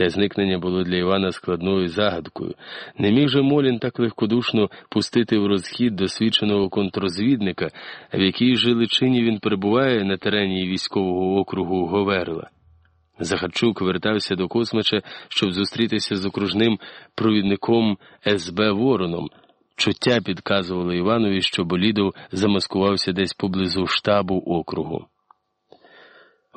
Те зникнення було для Івана складною загадкою. Не міг же Молін так легкодушно пустити в розхід досвідченого контррозвідника, в якій же личині він перебуває на терені військового округу Говерла. Захарчук вертався до Космича, щоб зустрітися з окружним провідником СБ Вороном. Чуття підказувало Іванові, що Болідов замаскувався десь поблизу штабу округу.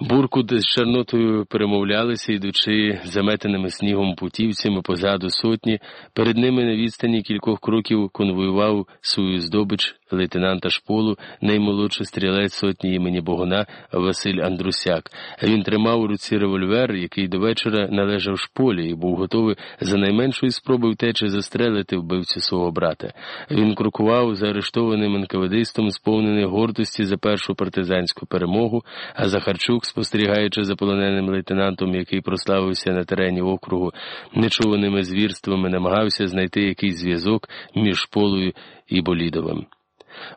Буркут з Чорнотою перемовлялися, йдучи заметеними снігом путівцями позаду сотні, перед ними на відстані кількох кроків конвоював свою здобич лейтенанта шполу, наймолодший стрілець сотні імені Богуна Василь Андрусяк. Він тримав у руці револьвер, який до вечора належав шполі, і був готовий за найменшої спроби втечі застрелити вбивцю свого брата. Він крокував за арештованим енкаведистом, сповнений гордості за першу партизанську перемогу, а Захарчук, спостерігаючи за полоненим лейтенантом, який прославився на терені округу, нечуваними звірствами, намагався знайти якийсь зв'язок між шполою і Болідовим.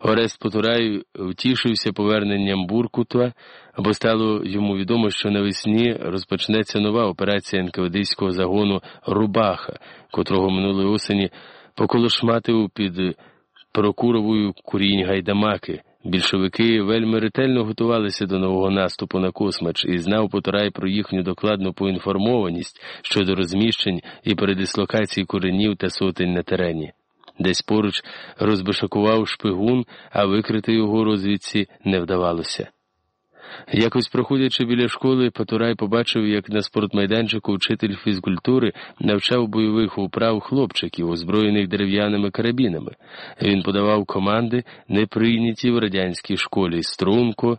Орест Потурай втішився поверненням Буркута, бо стало йому відомо, що навесні розпочнеться нова операція НКВДського загону Рубаха, котрого минулої осені поколошматив під Прокуровою курінь гайдамаки. Більшовики вельми ретельно готувалися до нового наступу на космач і знав Потурай про їхню докладну поінформованість щодо розміщень і передислокації коренів та сотень на терені. Десь поруч розбишакував шпигун, а викрити його розвідці не вдавалося. Якось проходячи біля школи, Патурай побачив, як на спортмайданчику вчитель фізкультури навчав бойових управ хлопчиків, озброєних дерев'яними карабінами. Він подавав команди, не прийняті в радянській школі струнко,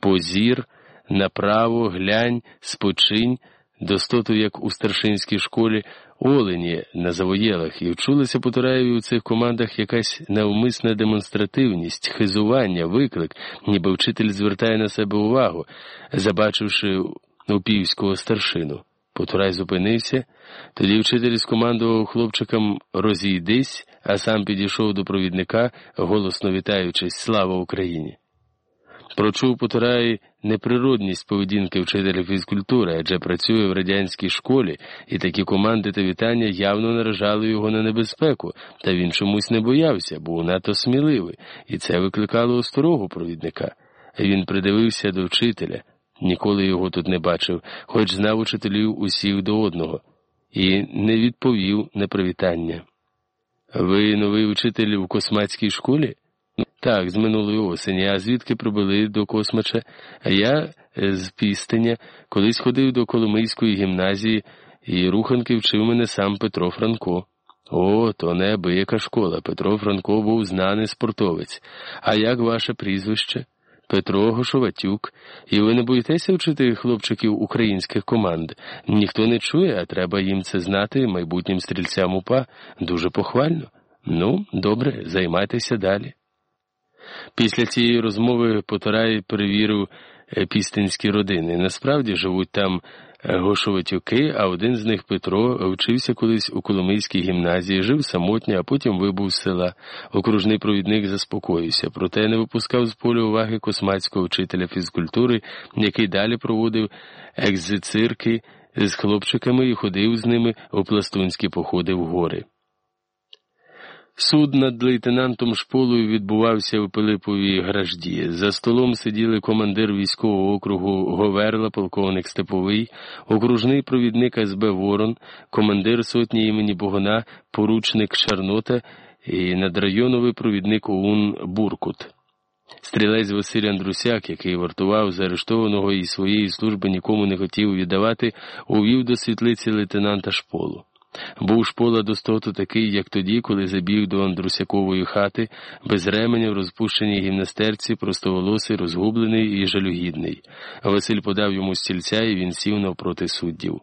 позір, направо, глянь, спочинь, достоту, як у старшинській школі, олені на завоєлах, і вчулися Потураєві у цих командах якась навмисна демонстративність, хизування, виклик, ніби вчитель звертає на себе увагу, забачивши упівського старшину. Потурай зупинився, тоді вчитель скомандував хлопчикам розійдись, а сам підійшов до провідника, голосно вітаючись Слава Україні! Прочув Потурай неприродність поведінки вчителя фізкультури, адже працює в радянській школі, і такі команди та вітання явно наражали його на небезпеку, та він чомусь не боявся, був надто сміливий, і це викликало осторогу провідника. Він придивився до вчителя, ніколи його тут не бачив, хоч знав учителів усіх до одного, і не відповів на привітання. Ви новий учитель в космацькій школі? Так, з минулої осені, а звідки прибули до Космача, я е, з Пістиня колись ходив до Коломийської гімназії, і руханки вчив мене сам Петро Франко. О, то неабияка школа. Петро Франко був знаний спортовець. А як ваше прізвище? Петро Гошоватюк, і ви не боїтеся вчити хлопчиків українських команд? Ніхто не чує, а треба їм це знати майбутнім стрільцям упа. Дуже похвально. Ну, добре, займайтеся далі. Після цієї розмови Потарай перевірив е, пістинські родини. Насправді живуть там е, Гошоватюки, а один з них Петро вчився колись у Коломийській гімназії, жив самотньо, а потім вибув з села. Окружний провідник заспокоївся, проте не випускав з поля уваги космацького вчителя фізкультури, який далі проводив екзицирки з хлопчиками і ходив з ними у пластунські походи в гори. Суд над лейтенантом шполою відбувався у Пилиповій гражді. За столом сиділи командир військового округу Говерла, полковник Степовий, окружний провідник СБ Ворон, командир сотні імені Богона, поручник Шарнота і надрайоновий провідник ОУН Буркут. Стрілець Василь Андрусяк, який вартував заарештованого і своєї служби нікому не хотів віддавати, увів до світлиці лейтенанта шполу. Був шпола достоту такий, як тоді, коли забіг до Андрусякової хати, без ременя в розпущеній гімнастерці, простоволосий, розгублений і жалюгідний. Василь подав йому стільця, і він сів навпроти суддів.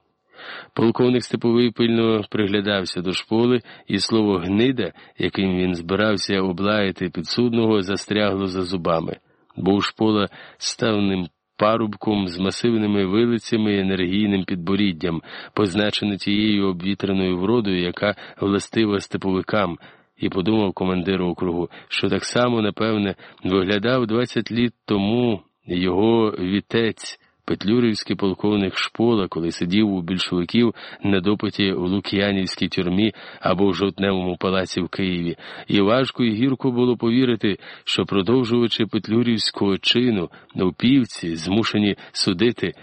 Полковник Степовий пильно приглядався до шполи, і слово гнида, яким він збирався облаяти підсудного, застрягло за зубами. Був шпола ставним парубком з масивними вилицями і енергійним підборіддям, позначене тією обвітреною вродою, яка властива степовикам, і подумав командир округу, що так само, напевне, виглядав 20 літ тому його вітець. Петлюрівський полковник Шпола, коли сидів у більшовиків на допиті в Лук'янівській тюрмі або в жовтневому палаці в Києві, і важко і гірко було повірити, що продовжуючи петлюрівського чину, навпівці, змушені судити